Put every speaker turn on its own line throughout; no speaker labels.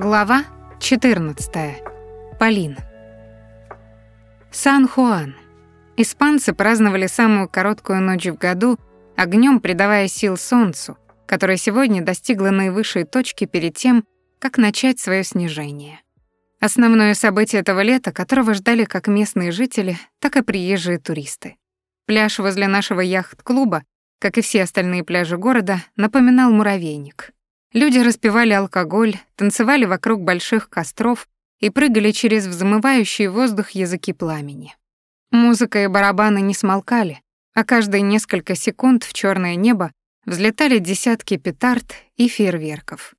Глава 14. Полин. Сан-Хуан. Испанцы праздновали самую короткую ночь в году, огнем придавая сил солнцу, которое сегодня достигло наивысшей точки перед тем, как начать свое снижение. Основное событие этого лета, которого ждали как местные жители, так и приезжие туристы. Пляж возле нашего яхт-клуба, как и все остальные пляжи города, напоминал муравейник — Люди распивали алкоголь, танцевали вокруг больших костров и прыгали через взмывающий воздух языки пламени. Музыка и барабаны не смолкали, а каждые несколько секунд в черное небо взлетали десятки петард и фейерверков.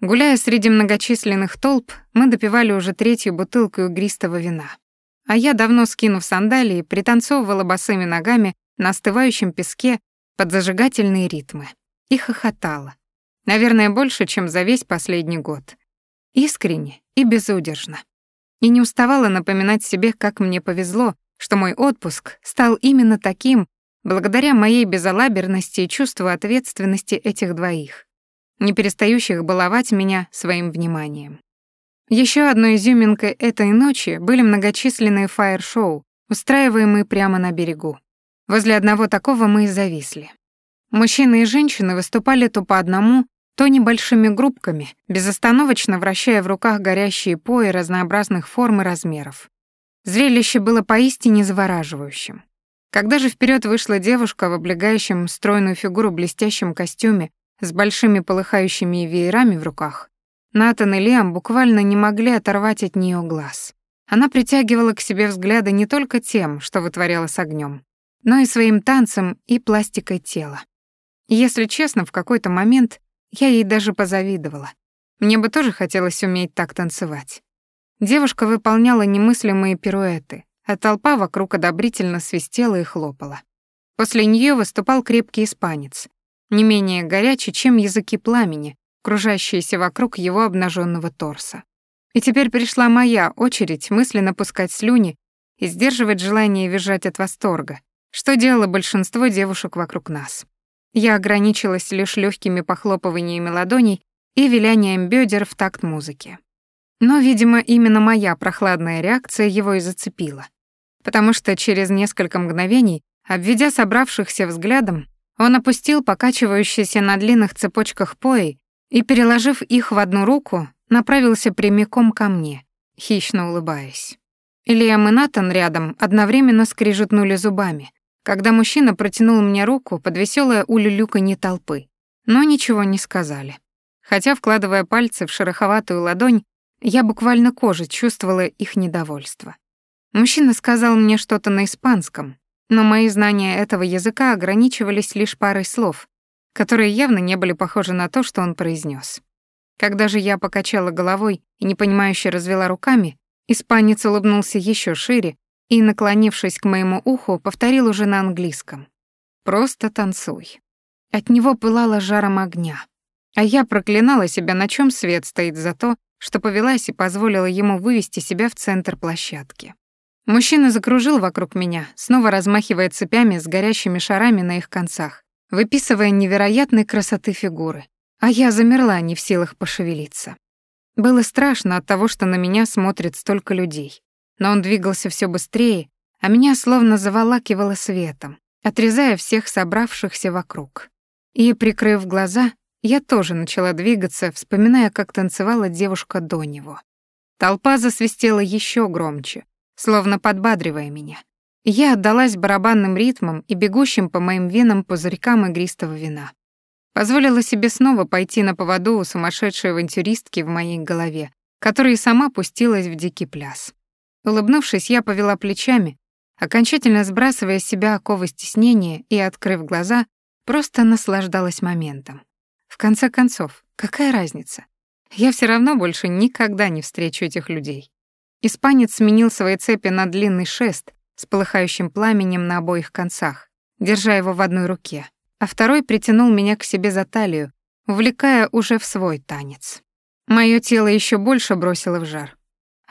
Гуляя среди многочисленных толп, мы допивали уже третью бутылку игристого вина. А я, давно скинув сандалии, пританцовывала босыми ногами на остывающем песке под зажигательные ритмы и хохотала, Наверное, больше, чем за весь последний год. Искренне и безудержно. И не уставала напоминать себе, как мне повезло, что мой отпуск стал именно таким, благодаря моей безалаберности и чувству ответственности этих двоих, не перестающих баловать меня своим вниманием. Еще одной изюминкой этой ночи были многочисленные фаер-шоу, устраиваемые прямо на берегу. Возле одного такого мы и зависли. Мужчины и женщины выступали то по одному, то небольшими группками, безостановочно вращая в руках горящие пои разнообразных форм и размеров. Зрелище было поистине завораживающим. Когда же вперед вышла девушка в облегающем стройную фигуру блестящем костюме с большими полыхающими веерами в руках, Натан и Лиам буквально не могли оторвать от нее глаз. Она притягивала к себе взгляды не только тем, что вытворяла с огнем, но и своим танцем и пластикой тела. Если честно, в какой-то момент я ей даже позавидовала. Мне бы тоже хотелось уметь так танцевать. Девушка выполняла немыслимые пируэты, а толпа вокруг одобрительно свистела и хлопала. После нее выступал крепкий испанец, не менее горячий, чем языки пламени, кружащиеся вокруг его обнаженного торса. И теперь пришла моя очередь мысленно пускать слюни и сдерживать желание визжать от восторга, что делало большинство девушек вокруг нас. Я ограничилась лишь легкими похлопываниями ладоней и вилянием бедер в такт музыки. Но, видимо, именно моя прохладная реакция его и зацепила. Потому что через несколько мгновений, обведя собравшихся взглядом, он опустил покачивающиеся на длинных цепочках пои и, переложив их в одну руку, направился прямиком ко мне, хищно улыбаясь. Ильям и Натан рядом одновременно скрижетнули зубами, когда мужчина протянул мне руку под веселое улюлюканье толпы, но ничего не сказали. Хотя, вкладывая пальцы в шероховатую ладонь, я буквально кожей чувствовала их недовольство. Мужчина сказал мне что-то на испанском, но мои знания этого языка ограничивались лишь парой слов, которые явно не были похожи на то, что он произнес. Когда же я покачала головой и непонимающе развела руками, испанец улыбнулся еще шире и, наклонившись к моему уху, повторил уже на английском. «Просто танцуй». От него пылало жаром огня. А я проклинала себя, на чем свет стоит за то, что повелась и позволила ему вывести себя в центр площадки. Мужчина закружил вокруг меня, снова размахивая цепями с горящими шарами на их концах, выписывая невероятной красоты фигуры. А я замерла, не в силах пошевелиться. Было страшно от того, что на меня смотрит столько людей но он двигался все быстрее, а меня словно заволакивало светом, отрезая всех собравшихся вокруг. И, прикрыв глаза, я тоже начала двигаться, вспоминая, как танцевала девушка до него. Толпа засвистела еще громче, словно подбадривая меня. Я отдалась барабанным ритмам и бегущим по моим венам пузырькам игристого вина. Позволила себе снова пойти на поводу у сумасшедшей авантюристки в моей голове, которая сама пустилась в дикий пляс. Улыбнувшись, я повела плечами, окончательно сбрасывая с себя оковы стеснения и, открыв глаза, просто наслаждалась моментом. В конце концов, какая разница? Я все равно больше никогда не встречу этих людей. Испанец сменил свои цепи на длинный шест с полыхающим пламенем на обоих концах, держа его в одной руке, а второй притянул меня к себе за талию, увлекая уже в свой танец. Моё тело еще больше бросило в жар.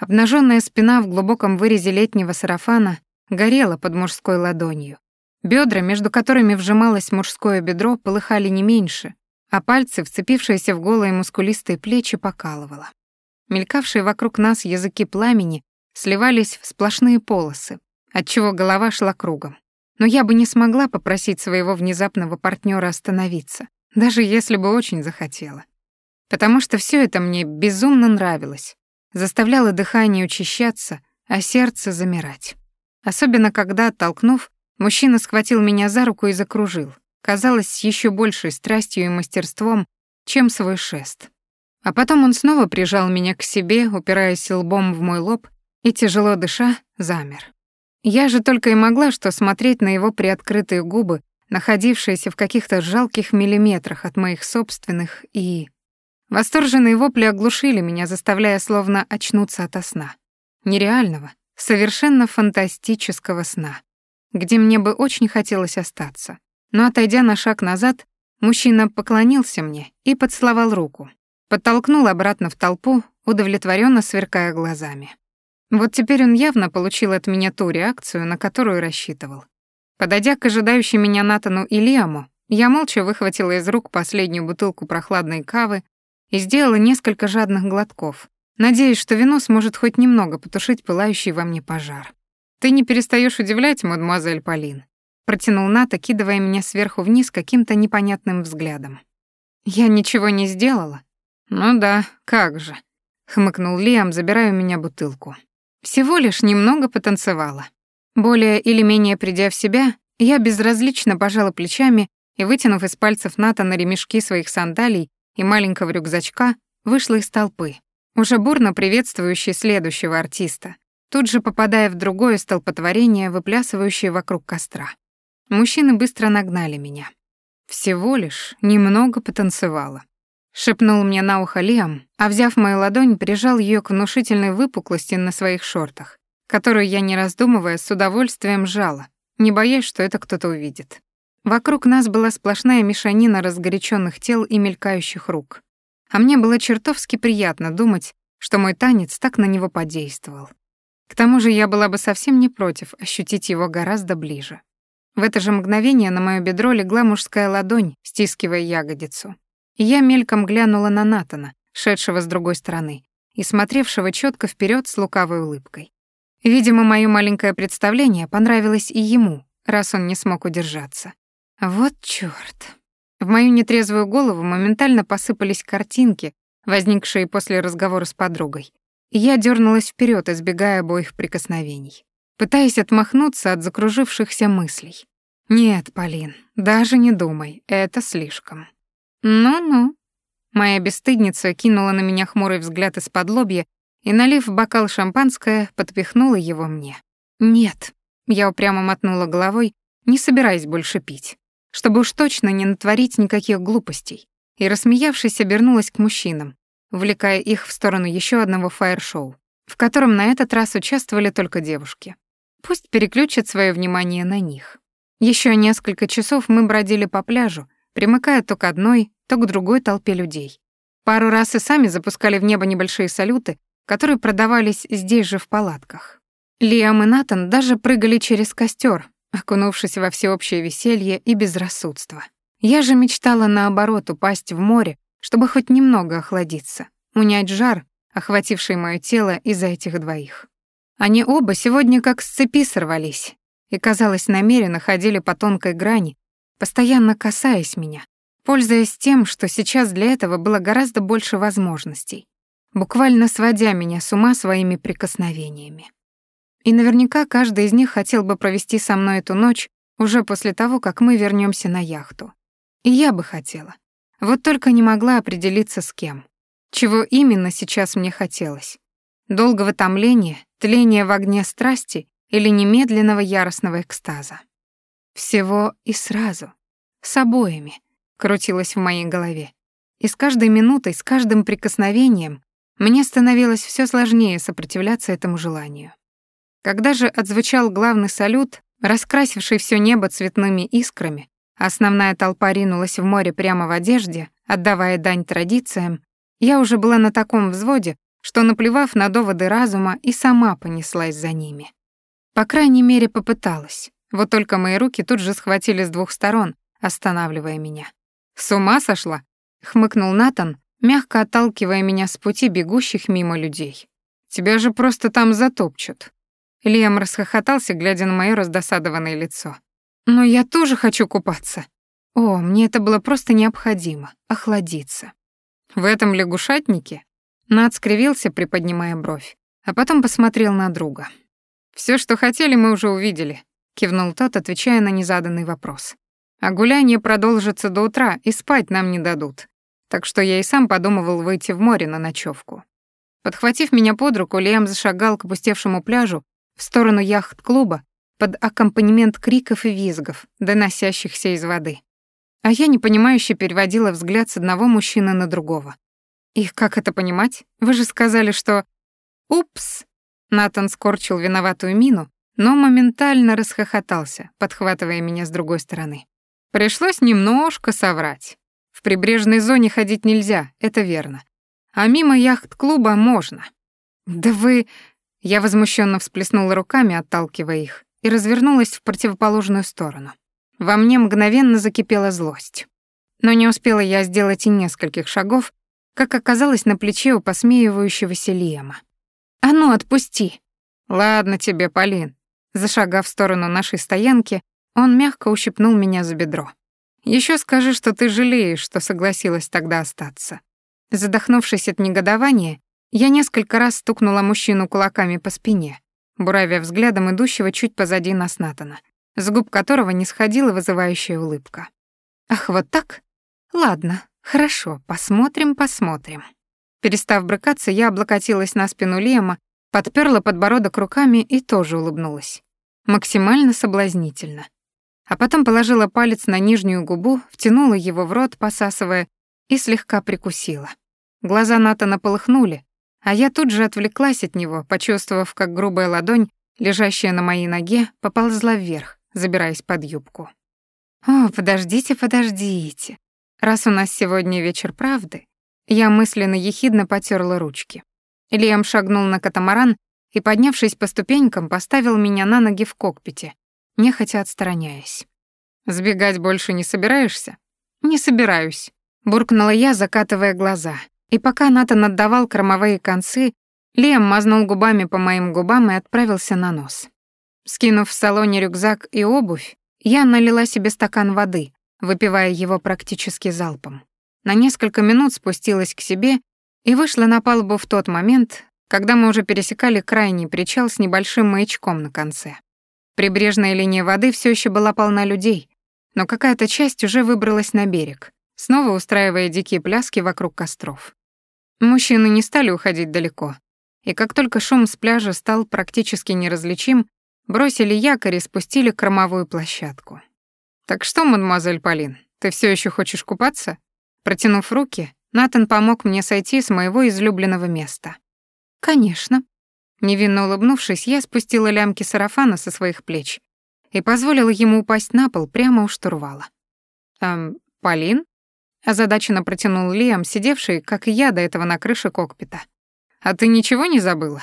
Обнаженная спина в глубоком вырезе летнего сарафана горела под мужской ладонью. Бедра, между которыми вжималось мужское бедро, полыхали не меньше, а пальцы, вцепившиеся в голые мускулистые плечи, покалывало. мелькавшие вокруг нас языки пламени сливались в сплошные полосы, отчего голова шла кругом. Но я бы не смогла попросить своего внезапного партнера остановиться, даже если бы очень захотела. Потому что все это мне безумно нравилось, заставляло дыхание учащаться, а сердце замирать. Особенно когда, оттолкнув, мужчина схватил меня за руку и закружил, казалось, с еще большей страстью и мастерством, чем свой шест. А потом он снова прижал меня к себе, упираясь лбом в мой лоб, и, тяжело дыша, замер. Я же только и могла что смотреть на его приоткрытые губы, находившиеся в каких-то жалких миллиметрах от моих собственных, и... Восторженные вопли оглушили меня, заставляя словно очнуться ото сна. Нереального, совершенно фантастического сна, где мне бы очень хотелось остаться. Но, отойдя на шаг назад, мужчина поклонился мне и поцеловал руку, подтолкнул обратно в толпу, удовлетворенно сверкая глазами. Вот теперь он явно получил от меня ту реакцию, на которую рассчитывал. Подойдя к ожидающим меня Натану и Лиаму, я молча выхватила из рук последнюю бутылку прохладной кавы и сделала несколько жадных глотков, надеясь, что вино сможет хоть немного потушить пылающий во мне пожар. «Ты не перестаешь удивлять, мадемуазель Полин», протянул Ната, кидывая меня сверху вниз каким-то непонятным взглядом. «Я ничего не сделала?» «Ну да, как же», — хмыкнул Лиам, забирая у меня бутылку. «Всего лишь немного потанцевала. Более или менее придя в себя, я безразлично пожала плечами и, вытянув из пальцев Ната на ремешки своих сандалий, и маленького рюкзачка вышла из толпы, уже бурно приветствующей следующего артиста, тут же попадая в другое столпотворение, выплясывающее вокруг костра. Мужчины быстро нагнали меня. Всего лишь немного потанцевала. Шепнул мне на ухо Лиам, а взяв мою ладонь, прижал ее к внушительной выпуклости на своих шортах, которую я, не раздумывая, с удовольствием жала, не боясь, что это кто-то увидит. Вокруг нас была сплошная мешанина разгоряченных тел и мелькающих рук. А мне было чертовски приятно думать, что мой танец так на него подействовал. К тому же я была бы совсем не против ощутить его гораздо ближе. В это же мгновение на моё бедро легла мужская ладонь, стискивая ягодицу. И я мельком глянула на Натана, шедшего с другой стороны, и смотревшего четко вперед с лукавой улыбкой. Видимо, моё маленькое представление понравилось и ему, раз он не смог удержаться. Вот чёрт. В мою нетрезвую голову моментально посыпались картинки, возникшие после разговора с подругой. Я дернулась вперед, избегая обоих прикосновений, пытаясь отмахнуться от закружившихся мыслей. Нет, Полин, даже не думай, это слишком. Ну-ну. Моя бесстыдница кинула на меня хмурый взгляд из-под лобья и, налив бокал шампанское, подпихнула его мне. Нет. Я упрямо мотнула головой, не собираясь больше пить чтобы уж точно не натворить никаких глупостей, и, рассмеявшись, обернулась к мужчинам, увлекая их в сторону еще одного фаер-шоу, в котором на этот раз участвовали только девушки. Пусть переключат свое внимание на них. Еще несколько часов мы бродили по пляжу, примыкая то к одной, то к другой толпе людей. Пару раз и сами запускали в небо небольшие салюты, которые продавались здесь же в палатках. Лиам и Натан даже прыгали через костер, окунувшись во всеобщее веселье и безрассудство. Я же мечтала наоборот упасть в море, чтобы хоть немного охладиться, унять жар, охвативший моё тело из-за этих двоих. Они оба сегодня как с цепи сорвались и, казалось, намеренно ходили по тонкой грани, постоянно касаясь меня, пользуясь тем, что сейчас для этого было гораздо больше возможностей, буквально сводя меня с ума своими прикосновениями. И наверняка каждый из них хотел бы провести со мной эту ночь уже после того, как мы вернемся на яхту. И я бы хотела. Вот только не могла определиться с кем. Чего именно сейчас мне хотелось. Долгого томления, тления в огне страсти или немедленного яростного экстаза. Всего и сразу. С обоими. Крутилось в моей голове. И с каждой минутой, с каждым прикосновением мне становилось все сложнее сопротивляться этому желанию. Когда же отзвучал главный салют, раскрасивший все небо цветными искрами, основная толпа ринулась в море прямо в одежде, отдавая дань традициям, я уже была на таком взводе, что, наплевав на доводы разума, и сама понеслась за ними. По крайней мере, попыталась. Вот только мои руки тут же схватили с двух сторон, останавливая меня. «С ума сошла?» — хмыкнул Натан, мягко отталкивая меня с пути бегущих мимо людей. «Тебя же просто там затопчут». Лиам расхохотался, глядя на моё раздосадованное лицо. «Но я тоже хочу купаться. О, мне это было просто необходимо — охладиться». «В этом лягушатнике?» Над скривился, приподнимая бровь, а потом посмотрел на друга. Все, что хотели, мы уже увидели», — кивнул тот, отвечая на незаданный вопрос. «А гуляние продолжится до утра, и спать нам не дадут. Так что я и сам подумывал выйти в море на ночевку. Подхватив меня под руку, Лиам зашагал к опустевшему пляжу в сторону яхт-клуба под аккомпанемент криков и визгов, доносящихся из воды. А я непонимающе переводила взгляд с одного мужчины на другого. «И как это понимать? Вы же сказали, что...» «Упс!» Натан скорчил виноватую мину, но моментально расхохотался, подхватывая меня с другой стороны. Пришлось немножко соврать. В прибрежной зоне ходить нельзя, это верно. А мимо яхт-клуба можно. Да вы... Я возмущенно всплеснула руками, отталкивая их, и развернулась в противоположную сторону. Во мне мгновенно закипела злость. Но не успела я сделать и нескольких шагов, как оказалось на плече у посмеивающегося Лиама. «А ну, отпусти!» «Ладно тебе, Полин». Зашагав в сторону нашей стоянки, он мягко ущипнул меня за бедро. Еще скажи, что ты жалеешь, что согласилась тогда остаться». Задохнувшись от негодования, я несколько раз стукнула мужчину кулаками по спине, буравя взглядом идущего чуть позади нас Натана, с губ которого не сходила вызывающая улыбка. «Ах, вот так? Ладно, хорошо, посмотрим, посмотрим». Перестав брыкаться, я облокотилась на спину Лема, подперла подбородок руками и тоже улыбнулась. Максимально соблазнительно. А потом положила палец на нижнюю губу, втянула его в рот, посасывая, и слегка прикусила. Глаза Натана полыхнули, а я тут же отвлеклась от него, почувствовав, как грубая ладонь, лежащая на моей ноге, поползла вверх, забираясь под юбку. «О, подождите, подождите. Раз у нас сегодня вечер правды, я мысленно ехидно потерла ручки. Лиам шагнул на катамаран и, поднявшись по ступенькам, поставил меня на ноги в кокпите, нехотя отстраняясь. «Сбегать больше не собираешься?» «Не собираюсь», — буркнула я, закатывая глаза. И пока Натан отдавал кромовые концы, Лиам мазнул губами по моим губам и отправился на нос. Скинув в салоне рюкзак и обувь, я налила себе стакан воды, выпивая его практически залпом на несколько минут спустилась к себе и вышла на палубу в тот момент, когда мы уже пересекали крайний причал с небольшим маячком на конце. Прибрежная линия воды все еще была полна людей, но какая-то часть уже выбралась на берег, снова устраивая дикие пляски вокруг костров. Мужчины не стали уходить далеко, и как только шум с пляжа стал практически неразличим, бросили якорь и спустили кормовую площадку. «Так что, мадемуазель Полин, ты все еще хочешь купаться?» Протянув руки, Натан помог мне сойти с моего излюбленного места. «Конечно». Невинно улыбнувшись, я спустила лямки сарафана со своих плеч и позволила ему упасть на пол прямо у штурвала. «Эм, Полин?» Озадаченно протянул Лиам, сидевший, как и я, до этого на крыше кокпита. «А ты ничего не забыла?»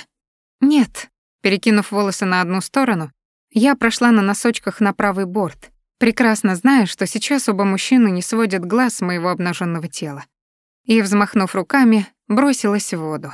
«Нет». Перекинув волосы на одну сторону, я прошла на носочках на правый борт прекрасно зная, что сейчас оба мужчины не сводят глаз с моего обнаженного тела. И, взмахнув руками, бросилась в воду.